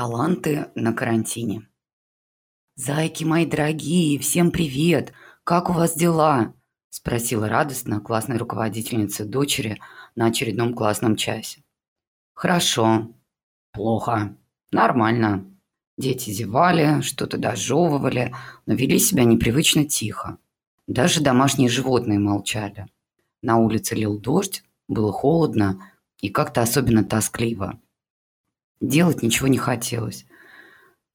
Таланты на карантине. «Зайки мои дорогие, всем привет! Как у вас дела?» – спросила радостно классная руководительница дочери на очередном классном часе. «Хорошо. Плохо. Нормально». Дети зевали, что-то дожевывали, но вели себя непривычно тихо. Даже домашние животные молчали. На улице лил дождь, было холодно и как-то особенно тоскливо. Делать ничего не хотелось.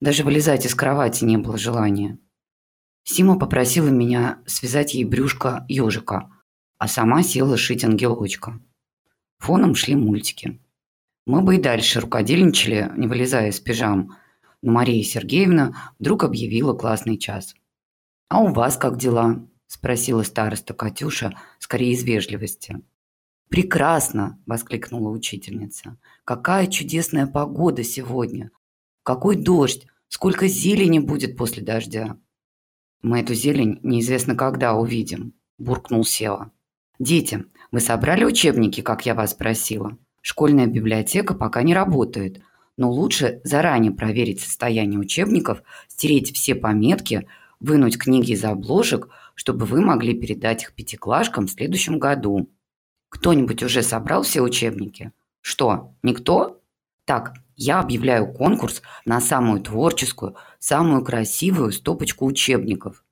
Даже вылезать из кровати не было желания. Сима попросила меня связать ей брюшко ежика, а сама села шить ангелочка. Фоном шли мультики. Мы бы и дальше рукодельничали, не вылезая из пижам, но Мария Сергеевна вдруг объявила классный час. «А у вас как дела?» – спросила староста Катюша, скорее из вежливости. «Прекрасно!» – воскликнула учительница. «Какая чудесная погода сегодня! Какой дождь! Сколько зелени будет после дождя!» «Мы эту зелень неизвестно когда увидим», – буркнул Сева. «Дети, вы собрали учебники, как я вас просила? Школьная библиотека пока не работает, но лучше заранее проверить состояние учебников, стереть все пометки, вынуть книги из обложек, чтобы вы могли передать их пятиклашкам в следующем году». Кто-нибудь уже собрал все учебники? Что, никто? Так, я объявляю конкурс на самую творческую, самую красивую стопочку учебников.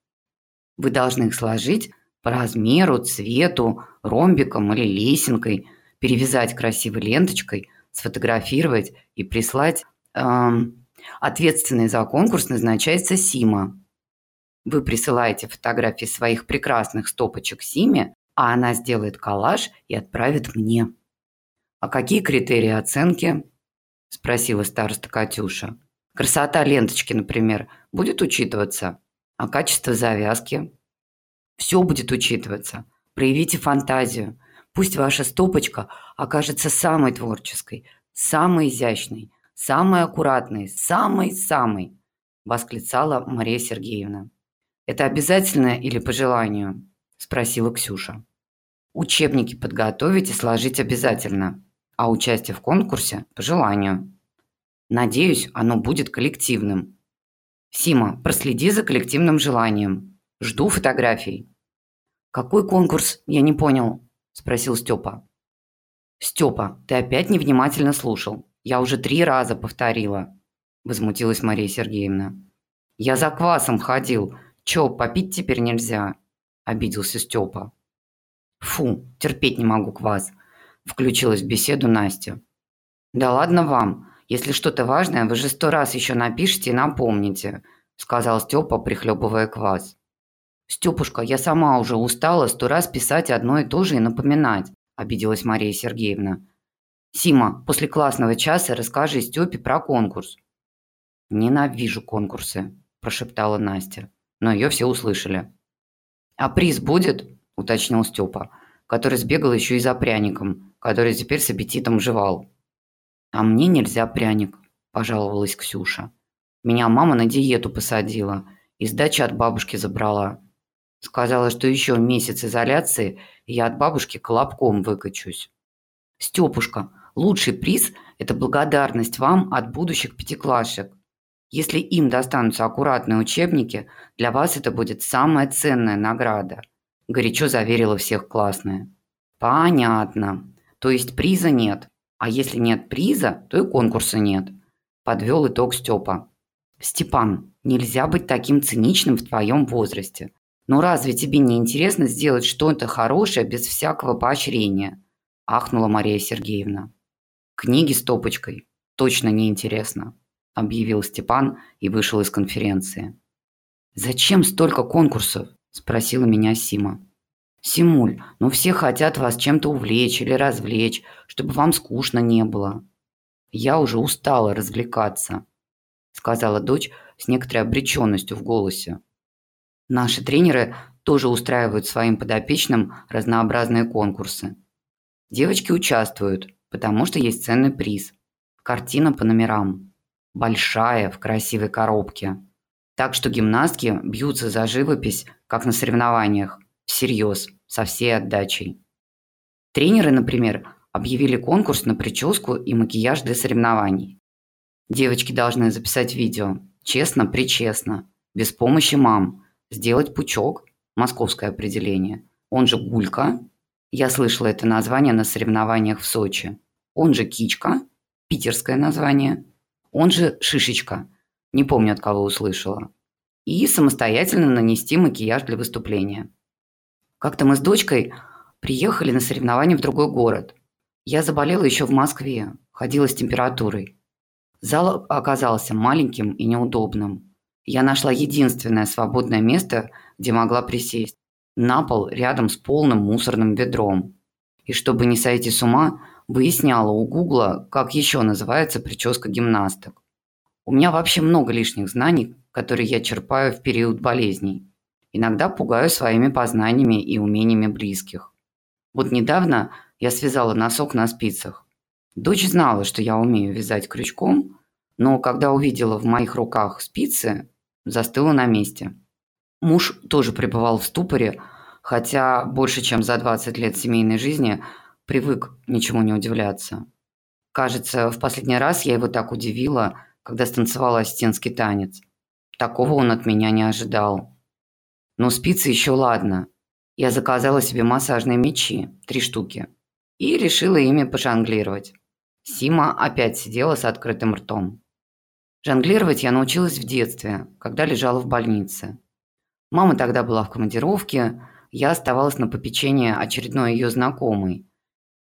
Вы должны их сложить по размеру, цвету, ромбиком или лесенкой, перевязать красивой ленточкой, сфотографировать и прислать. Эм, ответственный за конкурс назначается Сима. Вы присылаете фотографии своих прекрасных стопочек Симе, а она сделает коллаж и отправит мне. «А какие критерии оценки?» – спросила староста Катюша. «Красота ленточки, например, будет учитываться, а качество завязки?» «Все будет учитываться. Проявите фантазию. Пусть ваша стопочка окажется самой творческой, самой изящной, самой аккуратной, самой-самой», – восклицала Мария Сергеевна. «Это обязательно или по желанию?» – спросила Ксюша. «Учебники подготовить и сложить обязательно, а участие в конкурсе – по желанию. Надеюсь, оно будет коллективным. Сима, проследи за коллективным желанием. Жду фотографий». «Какой конкурс? Я не понял», – спросил Степа. «Степа, ты опять невнимательно слушал. Я уже три раза повторила», – возмутилась Мария Сергеевна. «Я за квасом ходил. Чё, попить теперь нельзя?» – обиделся Степа. «Фу, терпеть не могу квас», – включилась в беседу Настя. «Да ладно вам. Если что-то важное, вы же сто раз еще напишите и напомните», – сказал Степа, прихлебывая квас. «Степушка, я сама уже устала сто раз писать одно и то же и напоминать», – обиделась Мария Сергеевна. «Сима, после классного часа расскажи Степе про конкурс». «Ненавижу конкурсы», – прошептала Настя, но ее все услышали. «А приз будет?» – уточнил Степа, который сбегал еще и за пряником, который теперь с аппетитом жевал. «А мне нельзя пряник», – пожаловалась Ксюша. «Меня мама на диету посадила и сдачи от бабушки забрала. Сказала, что еще месяц изоляции, и я от бабушки колобком выкачусь». «Степушка, лучший приз – это благодарность вам от будущих пятиклашек. Если им достанутся аккуратные учебники, для вас это будет самая ценная награда», – горячо заверила всех классная. «Понятно. То есть приза нет. А если нет приза, то и конкурса нет», – подвел итог Степа. «Степан, нельзя быть таким циничным в твоем возрасте. Но разве тебе не интересно сделать что-то хорошее без всякого поощрения?» – ахнула Мария Сергеевна. «Книги с топочкой. Точно не интересно», – объявил Степан и вышел из конференции. «Зачем столько конкурсов?» спросила меня Сима. «Симуль, ну все хотят вас чем-то увлечь или развлечь, чтобы вам скучно не было». «Я уже устала развлекаться», – сказала дочь с некоторой обреченностью в голосе. «Наши тренеры тоже устраивают своим подопечным разнообразные конкурсы. Девочки участвуют, потому что есть ценный приз. Картина по номерам. Большая, в красивой коробке. Так что гимнастки бьются за живопись, как на соревнованиях, всерьез, со всей отдачей. Тренеры, например, объявили конкурс на прическу и макияж для соревнований. Девочки должны записать видео. Честно, причестно. Без помощи мам. Сделать пучок. Московское определение. Он же гулька. Я слышала это название на соревнованиях в Сочи. Он же кичка. Питерское название. Он же шишечка. Не помню, от кого услышала. И самостоятельно нанести макияж для выступления. Как-то мы с дочкой приехали на соревнования в другой город. Я заболела еще в Москве, ходила с температурой. Зал оказался маленьким и неудобным. Я нашла единственное свободное место, где могла присесть. На пол рядом с полным мусорным ведром. И чтобы не сойти с ума, выясняла у Гугла, как еще называется прическа гимнасток. У меня вообще много лишних знаний, которые я черпаю в период болезней. Иногда пугаю своими познаниями и умениями близких. Вот недавно я связала носок на спицах. Дочь знала, что я умею вязать крючком, но когда увидела в моих руках спицы, застыла на месте. Муж тоже пребывал в ступоре, хотя больше чем за 20 лет семейной жизни привык ничему не удивляться. Кажется, в последний раз я его так удивила, когда станцевала осетинский танец. Такого он от меня не ожидал. Но спицы еще ладно. Я заказала себе массажные мечи, три штуки, и решила ими пожонглировать. Сима опять сидела с открытым ртом. Жонглировать я научилась в детстве, когда лежала в больнице. Мама тогда была в командировке, я оставалась на попечении очередной ее знакомой.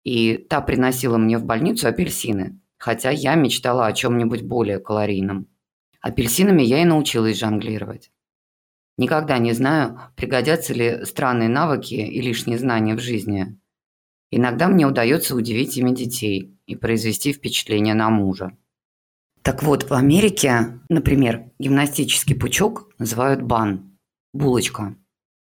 И та приносила мне в больницу апельсины, хотя я мечтала о чем-нибудь более калорийном. Апельсинами я и научилась жонглировать. Никогда не знаю, пригодятся ли странные навыки и лишние знания в жизни. Иногда мне удается удивить ими детей и произвести впечатление на мужа. Так вот, в Америке, например, гимнастический пучок называют бан – булочка.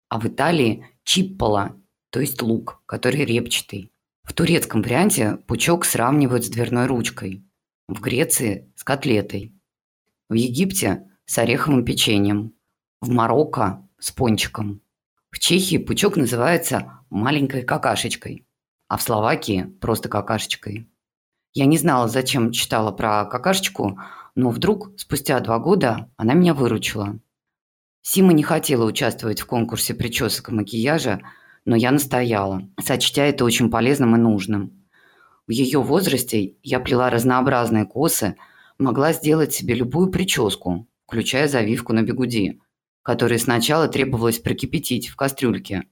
А в Италии – чиппола, то есть лук, который репчатый. В турецком варианте пучок сравнивают с дверной ручкой. В Греции – с котлетой. В Египте – с ореховым печеньем. В Марокко – с пончиком. В Чехии пучок называется маленькой какашечкой, а в Словакии – просто какашечкой. Я не знала, зачем читала про какашечку, но вдруг, спустя два года, она меня выручила. Сима не хотела участвовать в конкурсе причесок и макияжа, но я настояла, сочтя это очень полезным и нужным. В ее возрасте я плела разнообразные косы, могла сделать себе любую прическу, включая завивку на бегуди, которую сначала требовалось прокипятить в кастрюльке.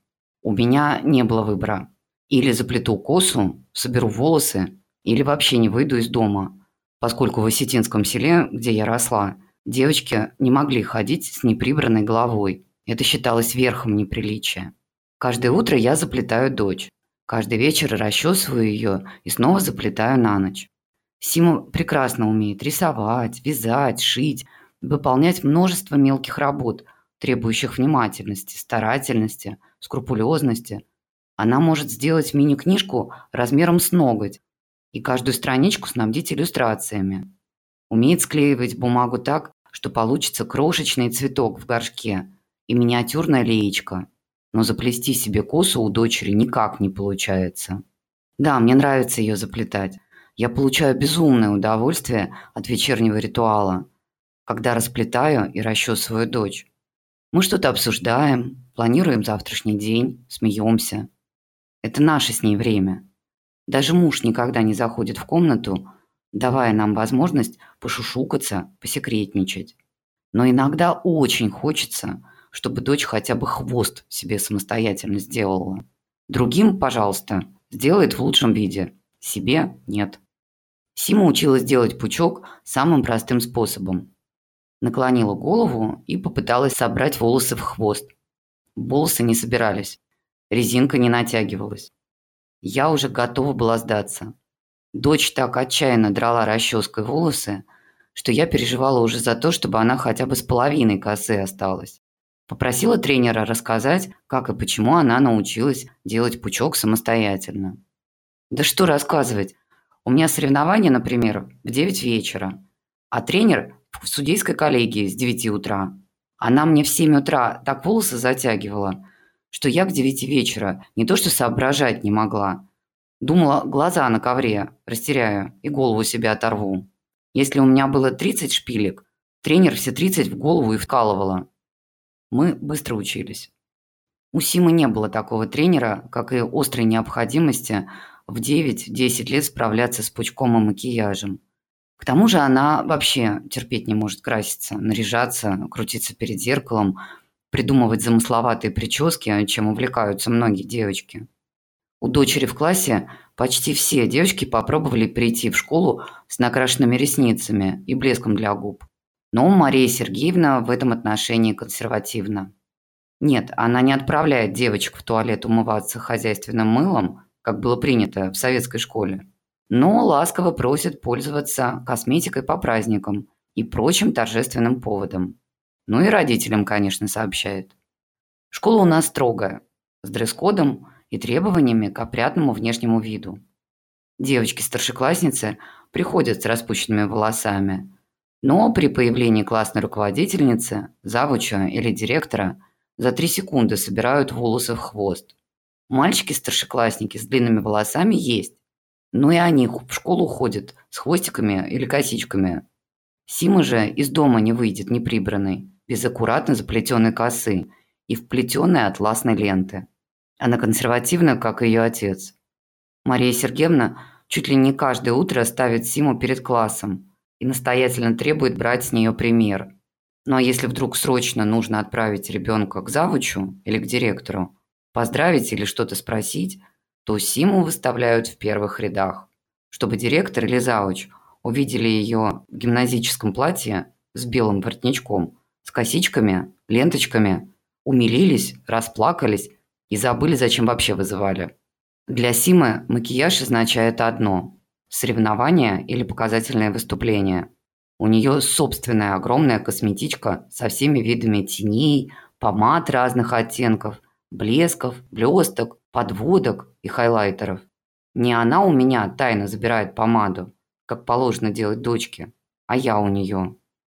У меня не было выбора. Или заплету косу, соберу волосы, или вообще не выйду из дома, поскольку в осетинском селе, где я росла, девочки не могли ходить с неприбранной головой. Это считалось верхом неприличия. Каждое утро я заплетаю дочь. Каждый вечер расчесываю ее и снова заплетаю на ночь. Сима прекрасно умеет рисовать, вязать, шить, выполнять множество мелких работ, требующих внимательности, старательности, скрупулезности. Она может сделать мини-книжку размером с ноготь, и каждую страничку снабдить иллюстрациями. Умеет склеивать бумагу так, что получится крошечный цветок в горшке и миниатюрная леечка. Но заплести себе косу у дочери никак не получается. Да, мне нравится ее заплетать. Я получаю безумное удовольствие от вечернего ритуала, когда расплетаю и расчесываю дочь. Мы что-то обсуждаем, планируем завтрашний день, смеемся. Это наше с ней время. Даже муж никогда не заходит в комнату, давая нам возможность пошушукаться, посекретничать. Но иногда очень хочется, чтобы дочь хотя бы хвост себе самостоятельно сделала. Другим, пожалуйста, сделает в лучшем виде. Себе нет. Сима училась делать пучок самым простым способом. Наклонила голову и попыталась собрать волосы в хвост. Волосы не собирались. Резинка не натягивалась. Я уже готова была сдаться. Дочь так отчаянно драла расческой волосы, что я переживала уже за то, чтобы она хотя бы с половиной косы осталась. Попросила тренера рассказать, как и почему она научилась делать пучок самостоятельно. Да что рассказывать. У меня соревнования, например, в 9 вечера, а тренер в судейской коллегии с 9 утра. Она мне в 7 утра так волосы затягивала, что я к девяти вечера не то что соображать не могла. Думала, глаза на ковре растеряю и голову себе оторву. Если у меня было 30 шпилек, тренер все 30 в голову и вкалывала. Мы быстро учились. У Симы не было такого тренера, как и острой необходимости в 9-10 лет справляться с пучком и макияжем. К тому же она вообще терпеть не может краситься, наряжаться, крутиться перед зеркалом, придумывать замысловатые прически, чем увлекаются многие девочки. У дочери в классе почти все девочки попробовали прийти в школу с накрашенными ресницами и блеском для губ. Но Мария Сергеевна в этом отношении консервативна. Нет, она не отправляет девочек в туалет умываться хозяйственным мылом, как было принято в советской школе, но ласково просит пользоваться косметикой по праздникам и прочим торжественным поводам. Ну и родителям, конечно, сообщает. Школа у нас строгая, с дресс-кодом и требованиями к опрятному внешнему виду. Девочки-старшеклассницы приходят с распущенными волосами, но при появлении классной руководительницы, завуча или директора – за три секунды собирают волосы в хвост. Мальчики-старшеклассники с длинными волосами есть. Но и они в школу ходят с хвостиками или косичками. Сима же из дома не выйдет неприбранной, без аккуратно заплетенной косы и вплетенной атласной ленты. Она консервативна, как и ее отец. Мария Сергеевна чуть ли не каждое утро ставит Симу перед классом и настоятельно требует брать с нее пример. А если вдруг срочно нужно отправить ребенка к завучу или к директору, поздравить или что-то спросить, то Симу выставляют в первых рядах, чтобы директор или завуч увидели ее в гимназическом платье с белым воротничком, с косичками, ленточками, умилились, расплакались и забыли, зачем вообще вызывали. Для Симы макияж означает одно – соревнование или показательное выступление – у нее собственная огромная косметичка со всеми видами теней, помад разных оттенков, блесков, блесток, подводок и хайлайтеров. Не она у меня тайно забирает помаду, как положено делать дочке, а я у нее.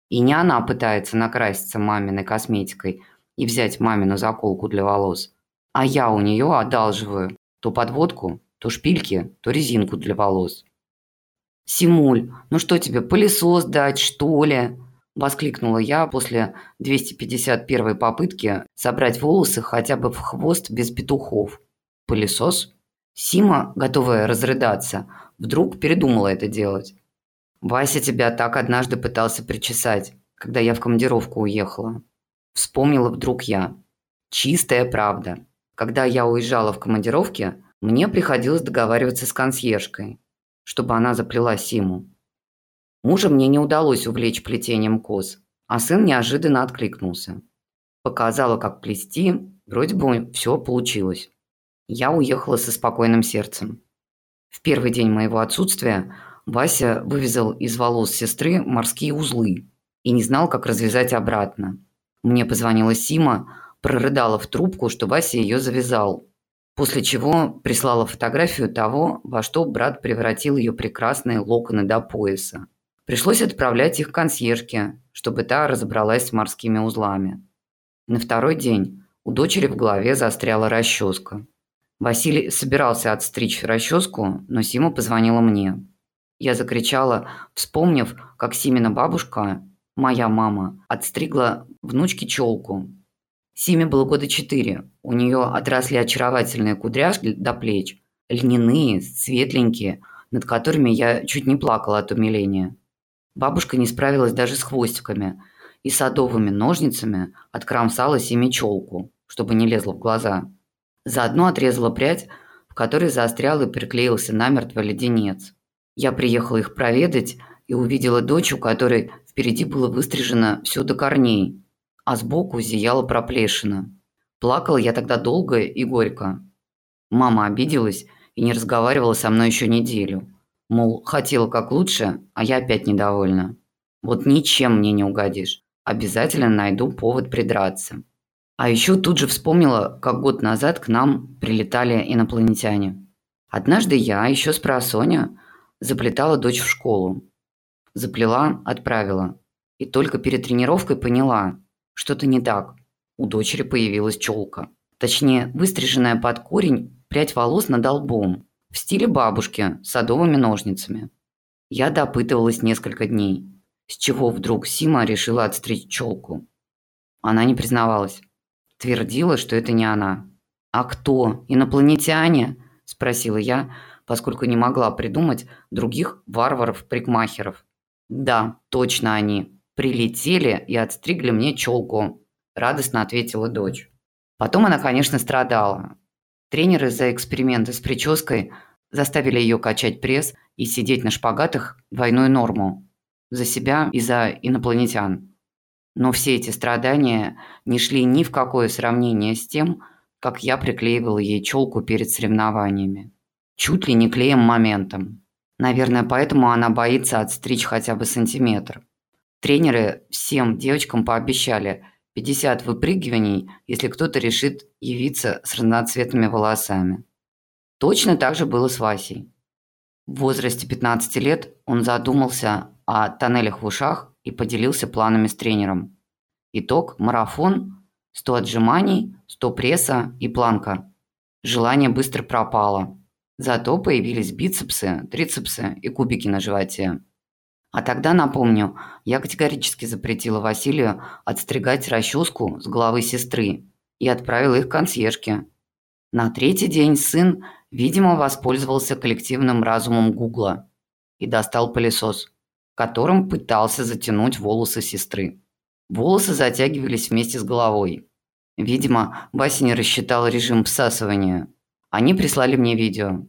И не она пытается накраситься маминой косметикой и взять мамину заколку для волос, а я у нее одалживаю то подводку, то шпильки, то резинку для волос. «Симуль, ну что тебе, пылесос дать, что ли?» – воскликнула я после 251 попытки собрать волосы хотя бы в хвост без петухов. «Пылесос?» Сима, готовая разрыдаться, вдруг передумала это делать. «Вася тебя так однажды пытался причесать, когда я в командировку уехала». Вспомнила вдруг я. Чистая правда. Когда я уезжала в командировке, мне приходилось договариваться с консьержкой чтобы она заплела Симу. Мужа мне не удалось увлечь плетением кос, а сын неожиданно откликнулся. Показала, как плести, вроде бы все получилось. Я уехала со спокойным сердцем. В первый день моего отсутствия Вася вывязал из волос сестры морские узлы и не знал, как развязать обратно. Мне позвонила Сима, прорыдала в трубку, что Вася ее завязал, После чего прислала фотографию того, во что брат превратил ее прекрасные локоны до пояса. Пришлось отправлять их консьержке, чтобы та разобралась с морскими узлами. На второй день у дочери в голове застряла расческа. Василий собирался отстричь расческу, но Сима позвонила мне. Я закричала, вспомнив, как Симина бабушка, моя мама, отстригла внучке челку, Симе было года четыре. У нее отросли очаровательные кудряшки до плеч, льняные, светленькие, над которыми я чуть не плакала от умиления. Бабушка не справилась даже с хвостиками и садовыми ножницами откромсала Симе челку, чтобы не лезла в глаза. Заодно отрезала прядь, в которой заострял и приклеился намертво леденец. Я приехала их проведать и увидела дочь, у которой впереди было выстрижено все до корней – а сбоку зияла проплешина. Плакала я тогда долго и горько. Мама обиделась и не разговаривала со мной еще неделю. Мол, хотела как лучше, а я опять недовольна. Вот ничем мне не угодишь. Обязательно найду повод придраться. А еще тут же вспомнила, как год назад к нам прилетали инопланетяне. Однажды я, еще с просоня, заплетала дочь в школу. Заплела, отправила. И только перед тренировкой поняла, что-то не так. У дочери появилась челка. Точнее, выстриженная под корень прядь волос над лбом. В стиле бабушки, с садовыми ножницами. Я допытывалась несколько дней, с чего вдруг Сима решила отстричь челку. Она не признавалась. Твердила, что это не она. «А кто? Инопланетяне?» – спросила я, поскольку не могла придумать других варваров-прикмахеров. «Да, точно они. Прилетели и отстригли мне челку», – радостно ответила дочь. Потом она, конечно, страдала. Тренеры за эксперименты с прической заставили ее качать пресс и сидеть на шпагатах двойную норму. За себя и за инопланетян. Но все эти страдания не шли ни в какое сравнение с тем, как я приклеивала ей челку перед соревнованиями. Чуть ли не клеем моментом. Наверное, поэтому она боится отстричь хотя бы сантиметр. Тренеры всем девочкам пообещали 50 выпрыгиваний, если кто-то решит явиться с разноцветными волосами. Точно так же было с Васей. В возрасте 15 лет он задумался о тоннелях в ушах и поделился планами с тренером. Итог – марафон, 100 отжиманий, 100 пресса и планка. Желание быстро пропало. Зато появились бицепсы, трицепсы и кубики на животе. А тогда, напомню, я категорически запретила Василию отстригать расческу с головы сестры и отправила их к консьержке. На третий день сын, видимо, воспользовался коллективным разумом Гугла и достал пылесос, которым пытался затянуть волосы сестры. Волосы затягивались вместе с головой. Видимо, Вася не рассчитал режим всасывания. Они прислали мне видео.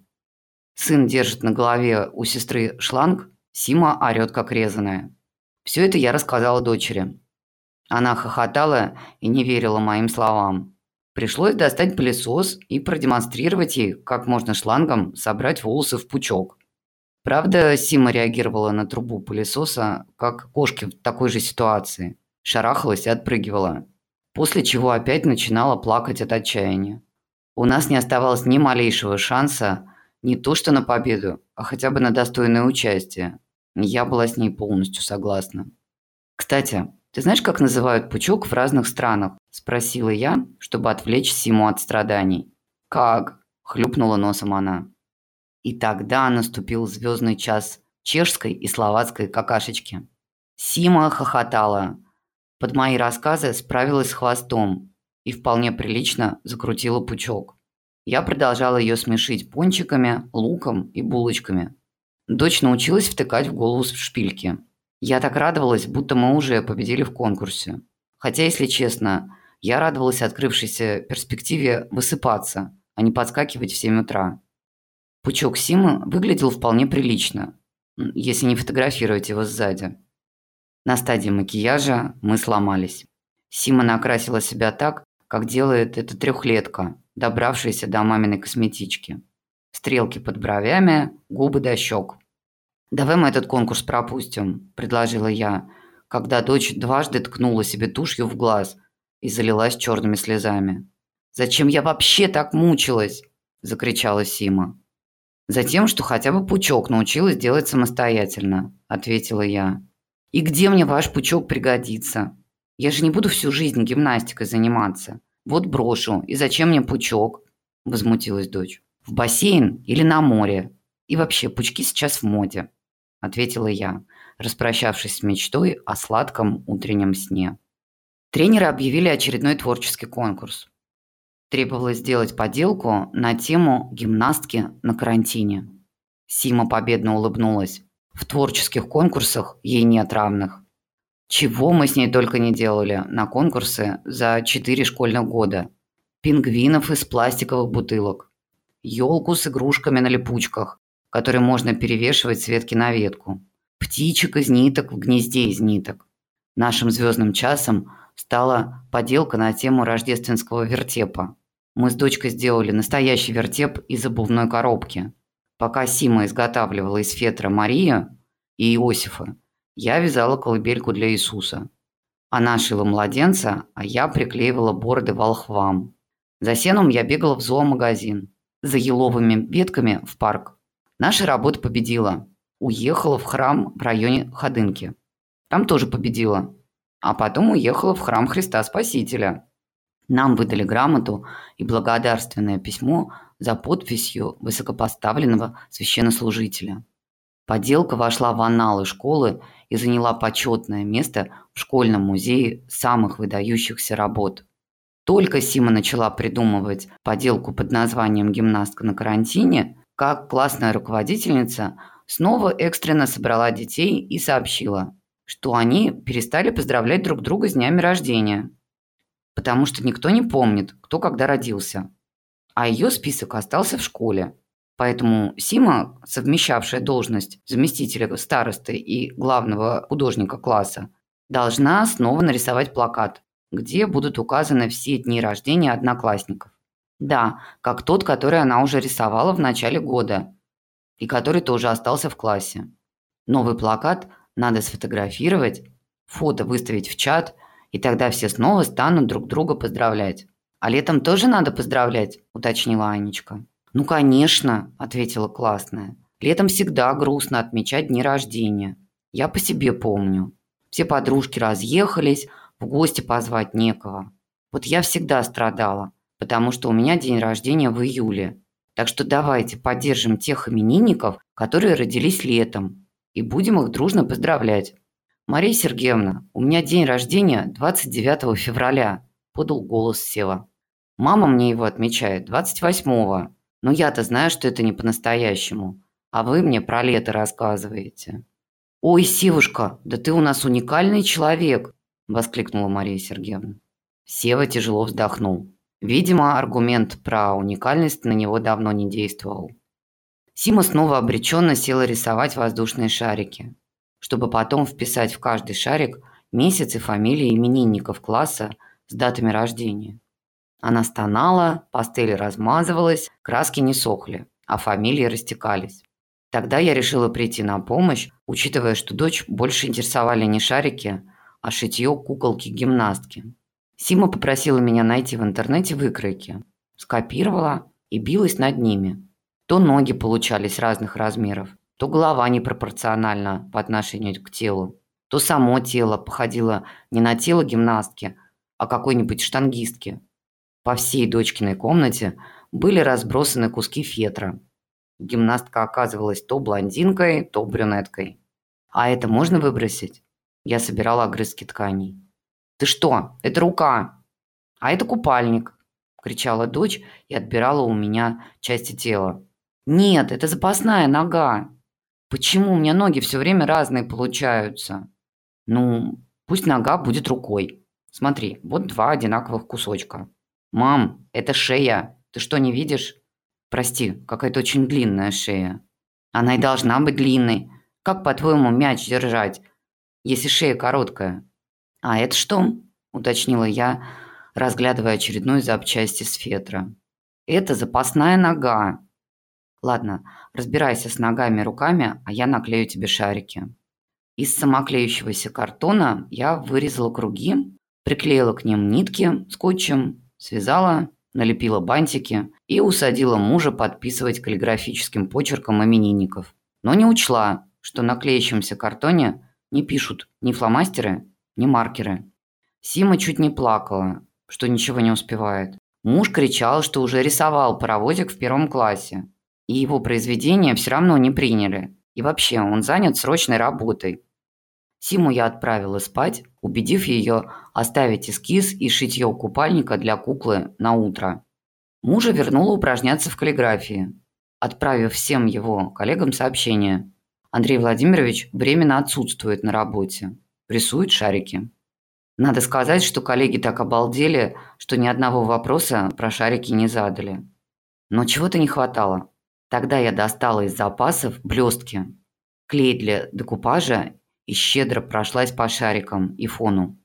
Сын держит на голове у сестры шланг, Сима орёт как резаная. Все это я рассказала дочери. Она хохотала и не верила моим словам. Пришлось достать пылесос и продемонстрировать ей, как можно шлангом собрать волосы в пучок. Правда, Сима реагировала на трубу пылесоса, как кошки в такой же ситуации. Шарахалась и отпрыгивала после чего опять начинала плакать от отчаяния. У нас не оставалось ни малейшего шанса не то что на победу, а хотя бы на достойное участие. Я была с ней полностью согласна. «Кстати, ты знаешь, как называют пучок в разных странах?» – спросила я, чтобы отвлечь Симу от страданий. «Как?» – хлюпнула носом она. И тогда наступил звездный час чешской и словацкой какашечки. Сима хохотала, под мои рассказы справилась с хвостом и вполне прилично закрутила пучок. Я продолжала ее смешить пончиками, луком и булочками. Дочь научилась втыкать в голову шпильки. Я так радовалась, будто мы уже победили в конкурсе. Хотя, если честно, я радовалась открывшейся перспективе высыпаться, а не подскакивать в 7 утра. Пучок Симы выглядел вполне прилично, если не фотографировать его сзади. На стадии макияжа мы сломались. Сима накрасила себя так, как делает эта трехлетка, добравшаяся до маминой косметички. Стрелки под бровями, губы до щек. «Давай мы этот конкурс пропустим», – предложила я, когда дочь дважды ткнула себе тушью в глаз и залилась черными слезами. «Зачем я вообще так мучилась?» – закричала Сима. «Затем, что хотя бы пучок научилась делать самостоятельно», – ответила я. И где мне ваш пучок пригодится? Я же не буду всю жизнь гимнастикой заниматься. Вот брошу. И зачем мне пучок? Возмутилась дочь. В бассейн или на море? И вообще, пучки сейчас в моде. Ответила я, распрощавшись с мечтой о сладком утреннем сне. Тренеры объявили очередной творческий конкурс. Требовалось сделать поделку на тему гимнастки на карантине. Сима победно улыбнулась. В творческих конкурсах ей нет равных. Чего мы с ней только не делали на конкурсы за четыре школьных года. Пингвинов из пластиковых бутылок. Елку с игрушками на липучках, которые можно перевешивать с ветки на ветку. Птичек из ниток в гнезде из ниток. Нашим звездным часом стала поделка на тему рождественского вертепа. Мы с дочкой сделали настоящий вертеп из обувной коробки – Пока Сима изготавливала из фетра Марию и Иосифа, я вязала колыбельку для Иисуса. Она шила младенца, а я приклеивала бороды волхвам. За сеном я бегала в зоомагазин. За еловыми ветками в парк. Наша работа победила. Уехала в храм в районе Ходынки. Там тоже победила. А потом уехала в храм Христа Спасителя. Нам выдали грамоту и благодарственное письмо за подписью высокопоставленного священнослужителя. Поделка вошла в анналы школы и заняла почетное место в школьном музее самых выдающихся работ. Только Сима начала придумывать поделку под названием «Гимнастка на карантине», как классная руководительница снова экстренно собрала детей и сообщила, что они перестали поздравлять друг друга с днями рождения, потому что никто не помнит, кто когда родился. А ее список остался в школе. Поэтому Сима, совмещавшая должность заместителя старосты и главного художника класса, должна снова нарисовать плакат, где будут указаны все дни рождения одноклассников. Да, как тот, который она уже рисовала в начале года и который тоже остался в классе. Новый плакат надо сфотографировать, фото выставить в чат, и тогда все снова станут друг друга поздравлять. «А летом тоже надо поздравлять?» – уточнила Анечка. «Ну, конечно», – ответила классная. «Летом всегда грустно отмечать дни рождения. Я по себе помню. Все подружки разъехались, в гости позвать некого. Вот я всегда страдала, потому что у меня день рождения в июле. Так что давайте поддержим тех именинников, которые родились летом, и будем их дружно поздравлять. Мария Сергеевна, у меня день рождения 29 февраля, подал голос Сева. Мама мне его отмечает 28-го, но я-то знаю, что это не по-настоящему. А вы мне про лето рассказываете. «Ой, Севушка, да ты у нас уникальный человек!» – воскликнула Мария Сергеевна. Сева тяжело вздохнул. Видимо, аргумент про уникальность на него давно не действовал. Сима снова обреченно села рисовать воздушные шарики, чтобы потом вписать в каждый шарик месяц и фамилии именинников класса с датами рождения. Она стонала, пастель размазывалась, краски не сохли, а фамилии растекались. Тогда я решила прийти на помощь, учитывая, что дочь больше интересовали не шарики, а шитье куколки-гимнастки. Сима попросила меня найти в интернете выкройки. Скопировала и билась над ними. То ноги получались разных размеров, то голова непропорциональна по отношению к телу, то само тело походило не на тело гимнастки, а какой-нибудь штангистки. По всей дочкиной комнате были разбросаны куски фетра. Гимнастка оказывалась то блондинкой, то брюнеткой. А это можно выбросить? Я собирала огрызки тканей. «Ты что? Это рука!» «А это купальник!» – кричала дочь и отбирала у меня части тела. «Нет, это запасная нога!» «Почему у меня ноги все время разные получаются?» «Ну, пусть нога будет рукой. Смотри, вот два одинаковых кусочка. «Мам, это шея. Ты что, не видишь?» «Прости, какая-то очень длинная шея». «Она и должна быть длинной. Как, по-твоему, мяч держать, если шея короткая?» «А это что?» – уточнила я, разглядывая очередную запчасть из фетра. «Это запасная нога». «Ладно, разбирайся с ногами и руками, а я наклею тебе шарики». Из самоклеющегося картона я вырезала круги, приклеила к ним нитки скотчем Связала, налепила бантики и усадила мужа подписывать каллиграфическим почерком именинников. Но не учла, что на клеящемся картоне не пишут ни фломастеры, ни маркеры. Сима чуть не плакала, что ничего не успевает. Муж кричал, что уже рисовал паровозик в первом классе. И его произведения все равно не приняли. И вообще, он занят срочной работой. Симу я отправила спать, убедив ее оставить эскиз и шитье купальника для куклы на утро. Мужа вернула упражняться в каллиграфии, отправив всем его коллегам сообщение. Андрей Владимирович временно отсутствует на работе. Рисует шарики. Надо сказать, что коллеги так обалдели, что ни одного вопроса про шарики не задали. Но чего-то не хватало. Тогда я достала из запасов блестки, клей для декупажа и щедро прошлась по шарикам и фону.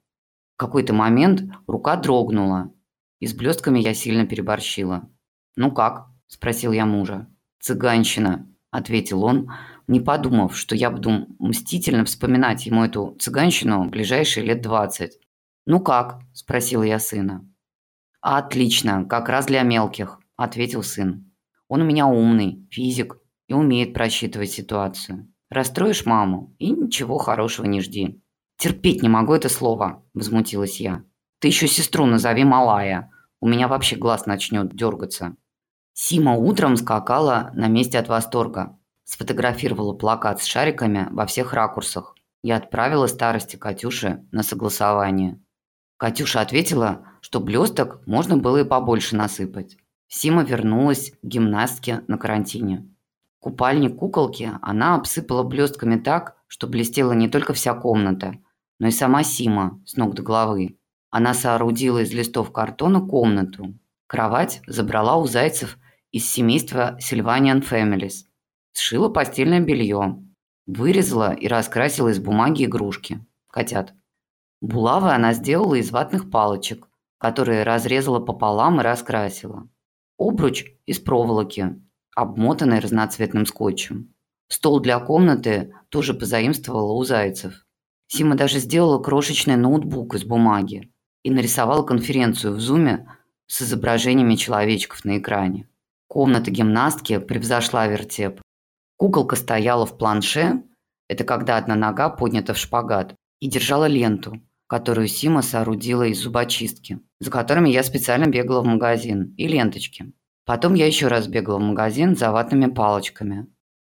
В какой-то момент рука дрогнула, и с блестками я сильно переборщила. «Ну как?» – спросил я мужа. «Цыганщина», – ответил он, не подумав, что я буду мстительно вспоминать ему эту цыганщину ближайшие лет двадцать. «Ну как?» – спросила я сына. «Отлично, как раз для мелких», – ответил сын. «Он у меня умный, физик и умеет просчитывать ситуацию. Расстроишь маму и ничего хорошего не жди. Терпеть не могу это слово, возмутилась я. Ты еще сестру назови малая. У меня вообще глаз начнет дергаться. Сима утром скакала на месте от восторга. Сфотографировала плакат с шариками во всех ракурсах и отправила старости Катюше на согласование. Катюша ответила, что блесток можно было и побольше насыпать. Сима вернулась к гимнастке на карантине. Купальник куколки она обсыпала блестками так, что блестела не только вся комната, но и сама Сима с ног до головы. Она соорудила из листов картона комнату. Кровать забрала у зайцев из семейства Sylvanian Families. Сшила постельное белье. Вырезала и раскрасила из бумаги игрушки. Котят. Булавы она сделала из ватных палочек, которые разрезала пополам и раскрасила. Обруч из проволоки, обмотанный разноцветным скотчем. Стол для комнаты тоже позаимствовала у зайцев. Сима даже сделала крошечный ноутбук из бумаги и нарисовала конференцию в зуме с изображениями человечков на экране. Комната гимнастки превзошла вертеп. Куколка стояла в планше, это когда одна нога поднята в шпагат, и держала ленту, которую Сима соорудила из зубочистки, за которыми я специально бегала в магазин, и ленточки. Потом я еще раз бегала в магазин за ватными палочками,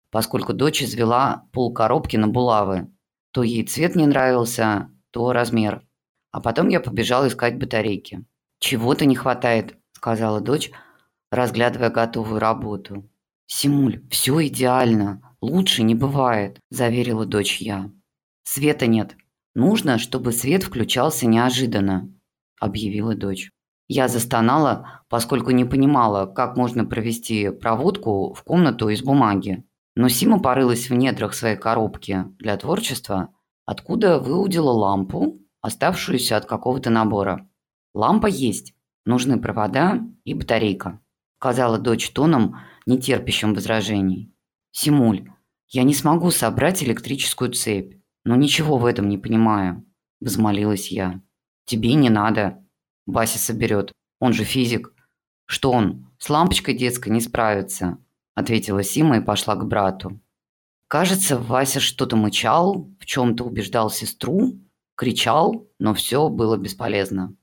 поскольку дочь извела полкоробки на булавы. То ей цвет не нравился, то размер. А потом я побежала искать батарейки. «Чего-то не хватает», – сказала дочь, разглядывая готовую работу. «Симуль, все идеально. Лучше не бывает», – заверила дочь я. «Света нет. Нужно, чтобы свет включался неожиданно», – объявила дочь. Я застонала, поскольку не понимала, как можно провести проводку в комнату из бумаги. Но Сима порылась в недрах своей коробки для творчества, откуда выудила лампу, оставшуюся от какого-то набора. «Лампа есть, нужны провода и батарейка», сказала дочь тоном, не терпящим возражений. «Симуль, я не смогу собрать электрическую цепь, но ничего в этом не понимаю», взмолилась я. «Тебе не надо», Вася соберет. Он же физик. Что он, с лампочкой детской не справится, ответила Сима и пошла к брату. Кажется, Вася что-то мычал, в чем-то убеждал сестру, кричал, но все было бесполезно.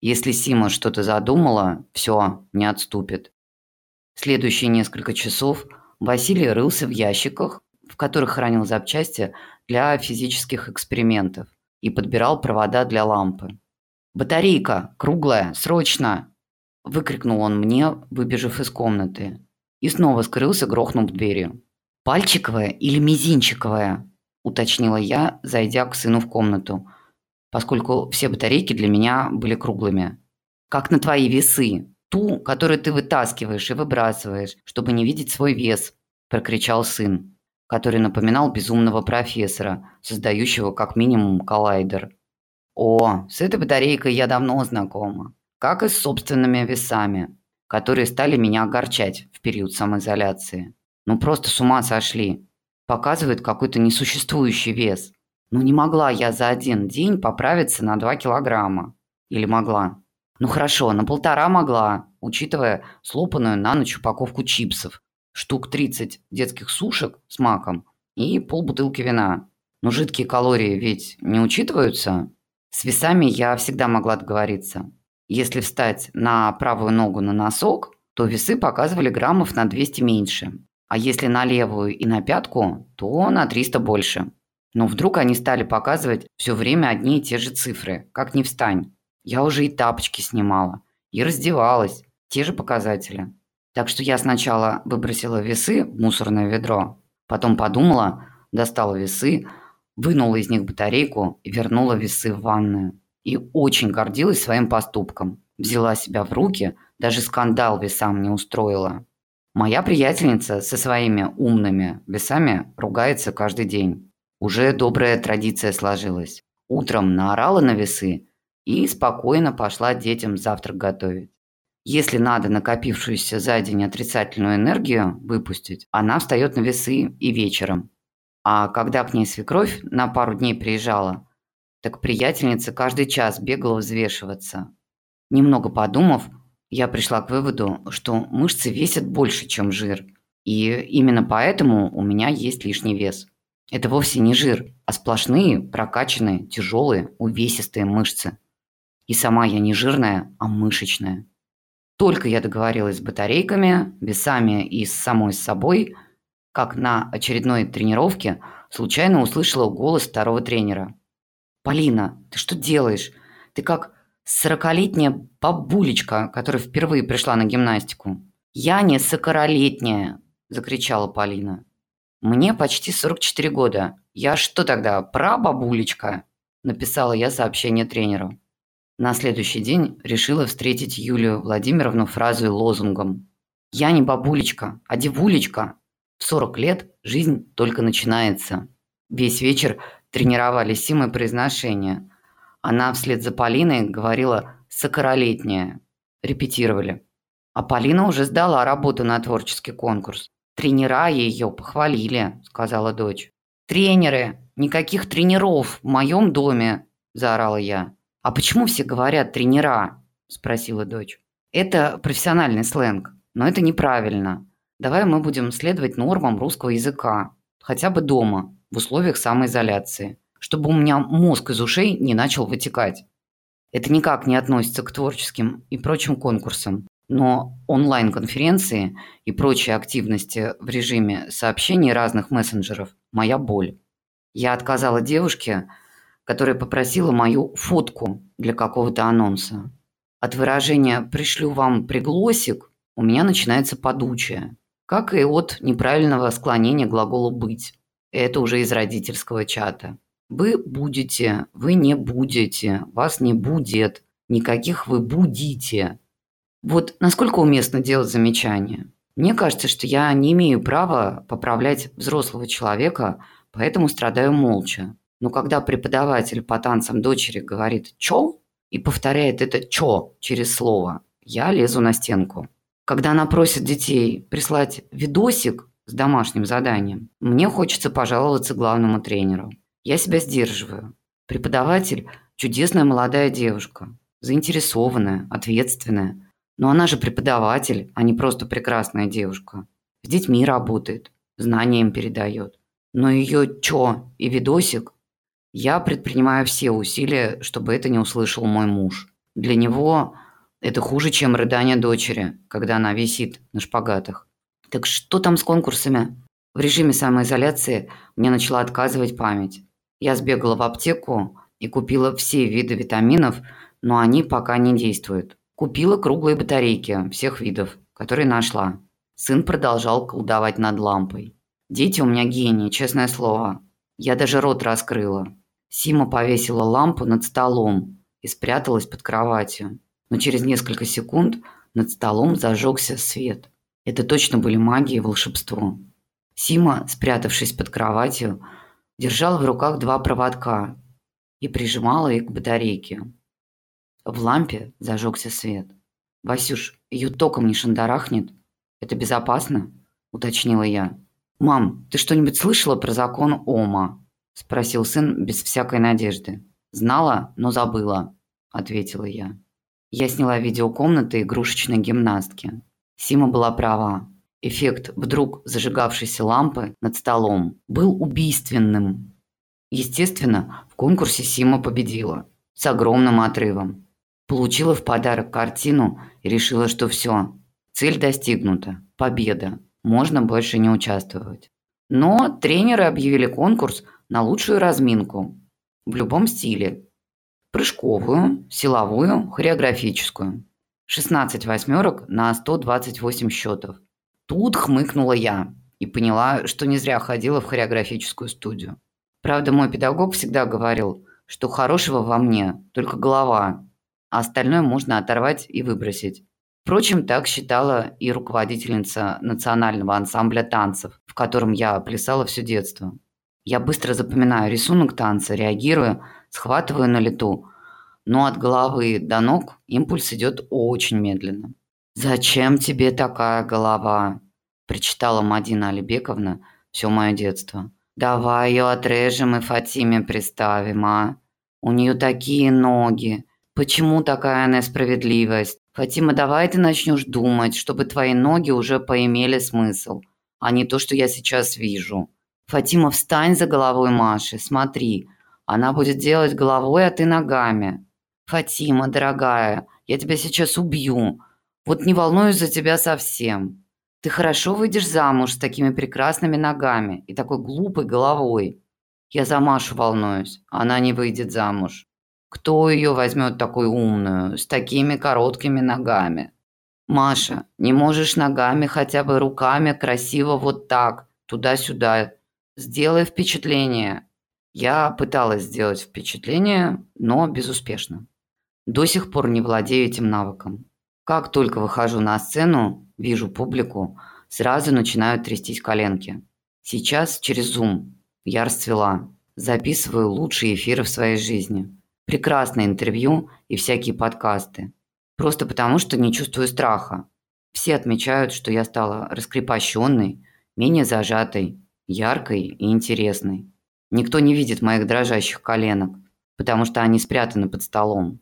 Если Сима что-то задумала, все, не отступит. Следующие несколько часов Василий рылся в ящиках, в которых хранил запчасти для физических экспериментов и подбирал провода для лампы. «Батарейка! Круглая! Срочно!» Выкрикнул он мне, выбежав из комнаты. И снова скрылся, грохнув дверью. «Пальчиковая или мизинчиковая?» Уточнила я, зайдя к сыну в комнату, поскольку все батарейки для меня были круглыми. «Как на твои весы. Ту, которую ты вытаскиваешь и выбрасываешь, чтобы не видеть свой вес», прокричал сын, который напоминал безумного профессора, создающего как минимум коллайдер. О, с этой батарейкой я давно знакома. Как и с собственными весами, которые стали меня огорчать в период самоизоляции. Ну просто с ума сошли. Показывает какой-то несуществующий вес. Ну не могла я за один день поправиться на 2 килограмма. Или могла? Ну хорошо, на полтора могла, учитывая слопанную на ночь упаковку чипсов, штук 30 детских сушек с маком и полбутылки вина. Но жидкие калории ведь не учитываются? С весами я всегда могла договориться. Если встать на правую ногу на носок, то весы показывали граммов на 200 меньше. А если на левую и на пятку, то на 300 больше. Но вдруг они стали показывать все время одни и те же цифры, как не встань. Я уже и тапочки снимала, и раздевалась, те же показатели. Так что я сначала выбросила весы в мусорное ведро, потом подумала, достала весы, вынула из них батарейку и вернула весы в ванную. И очень гордилась своим поступком. Взяла себя в руки, даже скандал весам не устроила. Моя приятельница со своими умными весами ругается каждый день. Уже добрая традиция сложилась. Утром наорала на весы и спокойно пошла детям завтрак готовить. Если надо накопившуюся за день отрицательную энергию выпустить, она встает на весы и вечером, а когда к ней свекровь на пару дней приезжала, так приятельница каждый час бегала взвешиваться. Немного подумав, я пришла к выводу, что мышцы весят больше, чем жир. И именно поэтому у меня есть лишний вес. Это вовсе не жир, а сплошные, прокачанные, тяжелые, увесистые мышцы. И сама я не жирная, а мышечная. Только я договорилась с батарейками, весами и с самой собой – как на очередной тренировке случайно услышала голос второго тренера. «Полина, ты что делаешь? Ты как сорокалетняя бабулечка, которая впервые пришла на гимнастику». «Я не сорокалетняя!» – закричала Полина. «Мне почти 44 года. Я что тогда, прабабулечка?» – написала я сообщение тренеру. На следующий день решила встретить Юлию Владимировну фразой лозунгом «Я не бабулечка, а девулечка. В 40 лет жизнь только начинается». Весь вечер тренировали Симы произношение. Она вслед за Полиной говорила «сокоролетняя». Репетировали. А Полина уже сдала работу на творческий конкурс. Тренера ее похвалили, сказала дочь. Тренеры, никаких тренеров в моем доме, заорала я. А почему все говорят тренера? спросила дочь. Это профессиональный сленг, но это неправильно. Давай мы будем следовать нормам русского языка, хотя бы дома, в условиях самоизоляции, чтобы у меня мозг из ушей не начал вытекать. Это никак не относится к творческим и прочим конкурсам. Но онлайн-конференции и прочие активности в режиме сообщений разных мессенджеров – моя боль. Я отказала девушке, которая попросила мою фотку для какого-то анонса. От выражения «пришлю вам пригласик» у меня начинается подучие, как и от неправильного склонения глагола «быть». Это уже из родительского чата. Вы будете, вы не будете, вас не будет, никаких вы будете. Вот насколько уместно делать замечания? Мне кажется, что я не имею права поправлять взрослого человека, поэтому страдаю молча. Но когда преподаватель по танцам дочери говорит «чё?» и повторяет это «чё» через слово, я лезу на стенку. Когда она просит детей прислать видосик с домашним заданием, мне хочется пожаловаться главному тренеру. Я себя сдерживаю. Преподаватель – чудесная молодая девушка, заинтересованная, ответственная – но она же преподаватель, а не просто прекрасная девушка. С детьми работает, знания им передает. Но ее чё и видосик? Я предпринимаю все усилия, чтобы это не услышал мой муж. Для него это хуже, чем рыдание дочери, когда она висит на шпагатах. Так что там с конкурсами? В режиме самоизоляции мне начала отказывать память. Я сбегала в аптеку и купила все виды витаминов, но они пока не действуют. Купила круглые батарейки всех видов, которые нашла. Сын продолжал колдовать над лампой. Дети у меня гении, честное слово. Я даже рот раскрыла. Сима повесила лампу над столом и спряталась под кроватью. Но через несколько секунд над столом зажегся свет. Это точно были магия и волшебство. Сима, спрятавшись под кроватью, держала в руках два проводка и прижимала их к батарейке. В лампе зажегся свет. «Васюш, ее током не шандарахнет? Это безопасно?» – уточнила я. «Мам, ты что-нибудь слышала про закон Ома?» – спросил сын без всякой надежды. «Знала, но забыла», – ответила я. Я сняла видео комнаты игрушечной гимнастки. Сима была права. Эффект вдруг зажигавшейся лампы над столом был убийственным. Естественно, в конкурсе Сима победила. С огромным отрывом. Получила в подарок картину и решила, что все, цель достигнута, победа, можно больше не участвовать. Но тренеры объявили конкурс на лучшую разминку в любом стиле. Прыжковую, силовую, хореографическую. 16 восьмерок на 128 счетов. Тут хмыкнула я и поняла, что не зря ходила в хореографическую студию. Правда, мой педагог всегда говорил, что хорошего во мне только голова, а остальное можно оторвать и выбросить. Впрочем, так считала и руководительница национального ансамбля танцев, в котором я плясала все детство. Я быстро запоминаю рисунок танца, реагирую, схватываю на лету, но от головы до ног импульс идет очень медленно. «Зачем тебе такая голова?» – причитала Мадина Алибековна все мое детство. «Давай ее отрежем и Фатиме приставим, а? У нее такие ноги, Почему такая несправедливость? Фатима, давай ты начнешь думать, чтобы твои ноги уже поимели смысл, а не то, что я сейчас вижу. Фатима, встань за головой Маши, смотри. Она будет делать головой, а ты ногами. Фатима, дорогая, я тебя сейчас убью. Вот не волнуюсь за тебя совсем. Ты хорошо выйдешь замуж с такими прекрасными ногами и такой глупой головой. Я за Машу волнуюсь, она не выйдет замуж. Кто ее возьмет такую умную, с такими короткими ногами? Маша, не можешь ногами, хотя бы руками красиво вот так, туда-сюда. Сделай впечатление. Я пыталась сделать впечатление, но безуспешно. До сих пор не владею этим навыком. Как только выхожу на сцену, вижу публику, сразу начинают трястись коленки. Сейчас через Zoom я расцвела. Записываю лучшие эфиры в своей жизни. Прекрасное интервью и всякие подкасты. Просто потому, что не чувствую страха. Все отмечают, что я стала раскрепощенной, менее зажатой, яркой и интересной. Никто не видит моих дрожащих коленок, потому что они спрятаны под столом.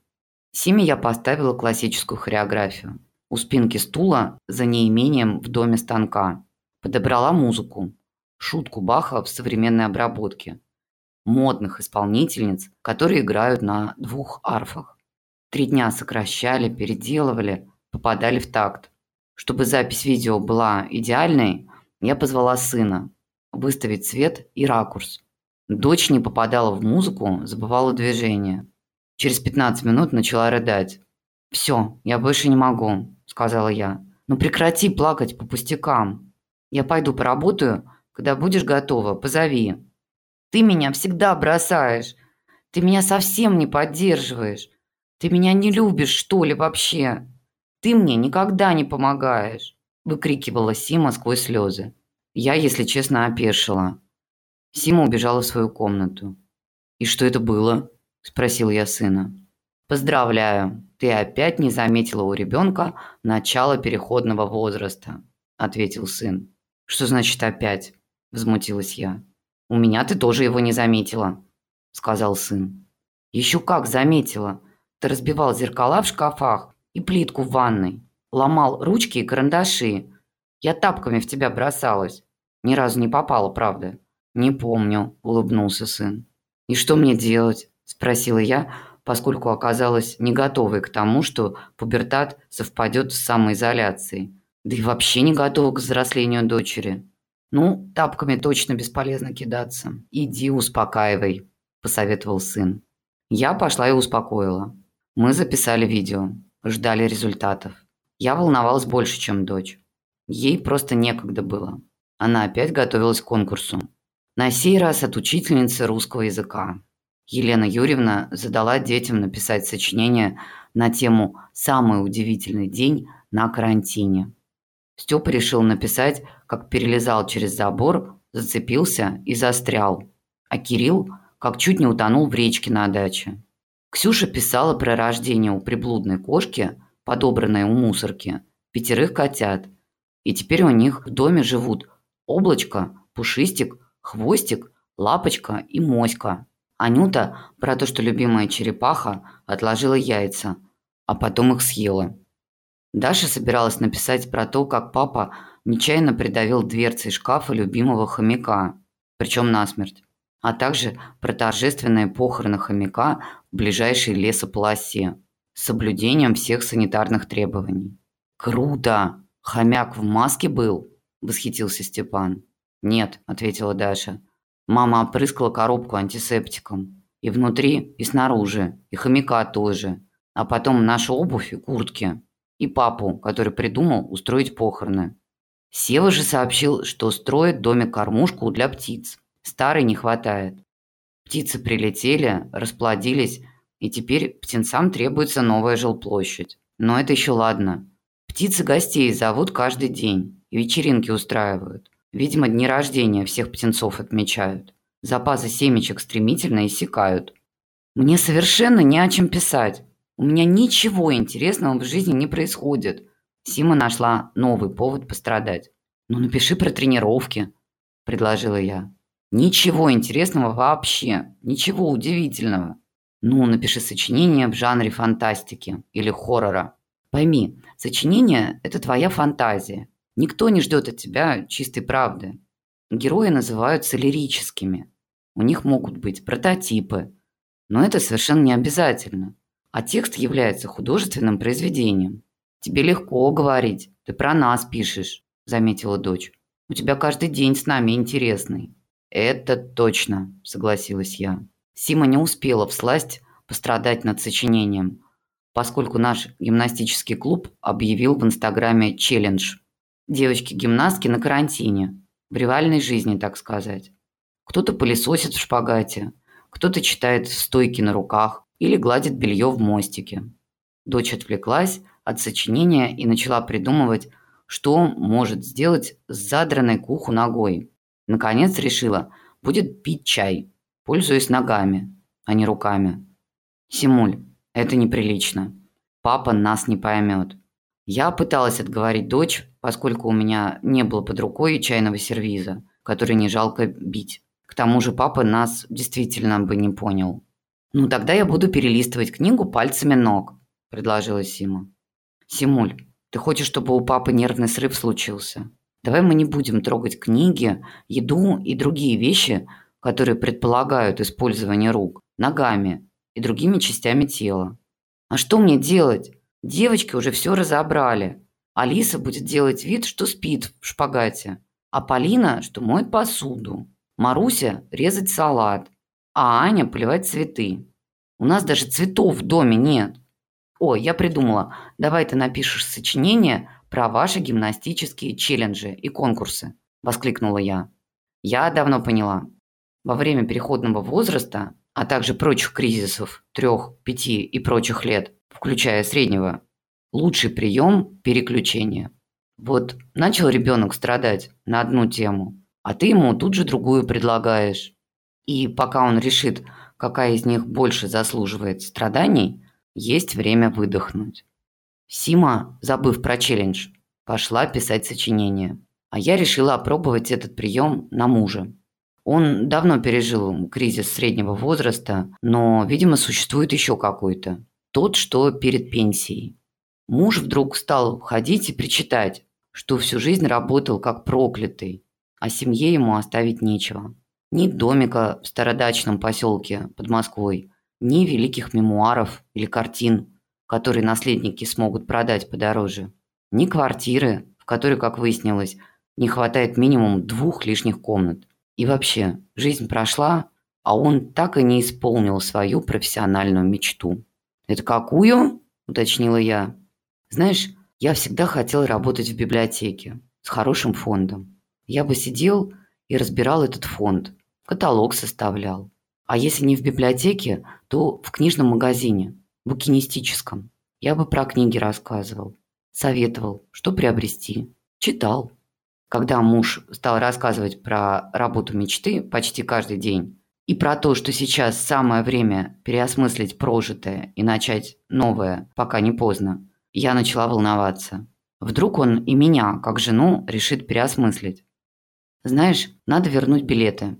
Симе я поставила классическую хореографию. У спинки стула за неимением в доме станка. Подобрала музыку. Шутку Баха в современной обработке. Модных исполнительниц, которые играют на двух арфах. Три дня сокращали, переделывали, попадали в такт. Чтобы запись видео была идеальной, я позвала сына выставить цвет и ракурс. Дочь не попадала в музыку, забывала движение. Через 15 минут начала рыдать. «Все, я больше не могу», – сказала я. «Ну прекрати плакать по пустякам. Я пойду поработаю, когда будешь готова, позови». «Ты меня всегда бросаешь. Ты меня совсем не поддерживаешь. Ты меня не любишь, что ли, вообще? Ты мне никогда не помогаешь», – выкрикивала Сима сквозь слезы. Я, если честно, опешила. Сима убежала в свою комнату. «И что это было?» спросил я сына. Поздравляю, ты опять не заметила у ребенка начало переходного возраста, ответил сын. Что значит опять? возмутилась я. У меня ты тоже его не заметила, сказал сын. Еще как заметила. Ты разбивал зеркала в шкафах и плитку в ванной, ломал ручки и карандаши. Я тапками в тебя бросалась. Ни разу не попала, правда? Не помню, улыбнулся сын. И что мне делать? спросила я, поскольку оказалась не готовой к тому, что пубертат совпадет с самоизоляцией. Да и вообще не готова к взрослению дочери. Ну, тапками точно бесполезно кидаться. Иди успокаивай, посоветовал сын. Я пошла и успокоила. Мы записали видео, ждали результатов. Я волновалась больше, чем дочь. Ей просто некогда было. Она опять готовилась к конкурсу. На сей раз от учительницы русского языка. Елена Юрьевна задала детям написать сочинение на тему «Самый удивительный день на карантине». Степа решил написать, как перелезал через забор, зацепился и застрял. А Кирилл, как чуть не утонул в речке на даче. Ксюша писала про рождение у приблудной кошки, подобранной у мусорки, пятерых котят. И теперь у них в доме живут облачко, пушистик, хвостик, лапочка и моська. Анюта про то, что любимая черепаха отложила яйца, а потом их съела. Даша собиралась написать про то, как папа нечаянно придавил дверцей шкафа любимого хомяка, причем насмерть, а также про торжественные похороны хомяка в ближайшей лесополосе с соблюдением всех санитарных требований. «Круто! Хомяк в маске был?» – восхитился Степан. «Нет», – ответила Даша. Мама опрыскала коробку антисептиком. И внутри, и снаружи, и хомяка тоже. А потом нашу обувь и куртки. И папу, который придумал устроить похороны. Сева же сообщил, что строит домик-кормушку для птиц. Старой не хватает. Птицы прилетели, расплодились, и теперь птенцам требуется новая жилплощадь. Но это еще ладно. Птицы гостей зовут каждый день и вечеринки устраивают. Видимо, дни рождения всех птенцов отмечают. Запасы семечек стремительно иссякают. Мне совершенно не о чем писать. У меня ничего интересного в жизни не происходит. Сима нашла новый повод пострадать. «Ну, напиши про тренировки», – предложила я. «Ничего интересного вообще, ничего удивительного. Ну, напиши сочинение в жанре фантастики или хоррора. Пойми, сочинение – это твоя фантазия. Никто не ждет от тебя чистой правды. Герои называются лирическими. У них могут быть прототипы. Но это совершенно не обязательно. А текст является художественным произведением. Тебе легко говорить. Ты про нас пишешь. – заметила дочь. «У тебя каждый день с нами интересный». «Это точно», – согласилась я. Сима не успела всласть пострадать над сочинением, поскольку наш гимнастический клуб объявил в Инстаграме челлендж. Девочки-гимнастки на карантине, в реальной жизни, так сказать. Кто-то пылесосит в шпагате, кто-то читает стойки на руках или гладит белье в мостике. Дочь отвлеклась от сочинения и начала придумывать, что может сделать с задранной к уху ногой. Наконец решила, будет пить чай, пользуясь ногами, а не руками. «Симуль, это неприлично. Папа нас не поймет». Я пыталась отговорить дочь, поскольку у меня не было под рукой чайного сервиза, который не жалко бить. К тому же папа нас действительно бы не понял. «Ну тогда я буду перелистывать книгу пальцами ног», – предложила Сима. «Симуль, ты хочешь, чтобы у папы нервный срыв случился? Давай мы не будем трогать книги, еду и другие вещи, которые предполагают использование рук, ногами и другими частями тела. А что мне делать? Девочки уже все разобрали. Алиса будет делать вид, что спит в шпагате, а Полина, что моет посуду. Маруся резать салат, а Аня поливать цветы. У нас даже цветов в доме нет. О, я придумала. Давай ты напишешь сочинение про ваши гимнастические челленджи и конкурсы, воскликнула я. Я давно поняла. Во время переходного возраста, а также прочих кризисов трех, пяти и прочих лет, включая среднего, лучший прием – переключение. Вот начал ребенок страдать на одну тему, а ты ему тут же другую предлагаешь. И пока он решит, какая из них больше заслуживает страданий – есть время выдохнуть. Сима, забыв про челлендж, пошла писать сочинение. А я решила опробовать этот прием на мужа. Он давно пережил кризис среднего возраста, но, видимо, существует еще какой-то. Тот, что перед пенсией. Муж вдруг стал ходить и причитать, что всю жизнь работал как проклятый, а семье ему оставить нечего. Ни домика в стародачном поселке под Москвой, ни великих мемуаров или картин, которые наследники смогут продать подороже, ни квартиры, в которой, как выяснилось, не хватает минимум двух лишних комнат. И вообще, жизнь прошла, а он так и не исполнил свою профессиональную мечту. «Это какую?» – уточнила я. «Знаешь, я всегда хотел работать в библиотеке с хорошим фондом. Я бы сидел и разбирал этот фонд, каталог составлял. А если не в библиотеке, то в книжном магазине, букинистическом. Я бы про книги рассказывал, советовал, что приобрести, читал. Когда муж стал рассказывать про работу мечты почти каждый день и про то, что сейчас самое время переосмыслить прожитое и начать новое, пока не поздно, я начала волноваться. Вдруг он и меня, как жену, решит переосмыслить. Знаешь, надо вернуть билеты.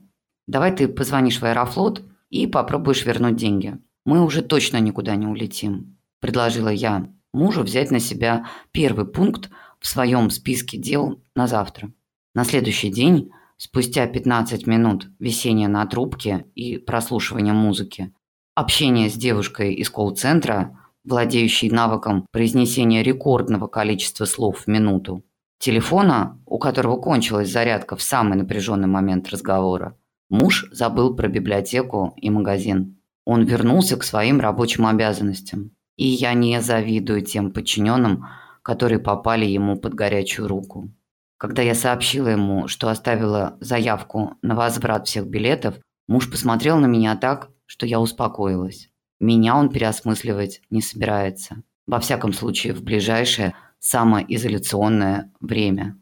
Давай ты позвонишь в Аэрофлот и попробуешь вернуть деньги. Мы уже точно никуда не улетим», – предложила я мужу взять на себя первый пункт в своем списке дел на завтра. На следующий день, спустя 15 минут висения на трубке и прослушивания музыки, общение с девушкой из колл-центра, владеющей навыком произнесения рекордного количества слов в минуту, телефона, у которого кончилась зарядка в самый напряженный момент разговора, Муж забыл про библиотеку и магазин. Он вернулся к своим рабочим обязанностям. И я не завидую тем подчиненным, которые попали ему под горячую руку. Когда я сообщила ему, что оставила заявку на возврат всех билетов, муж посмотрел на меня так, что я успокоилась. Меня он переосмысливать не собирается. Во всяком случае, в ближайшее самоизоляционное время.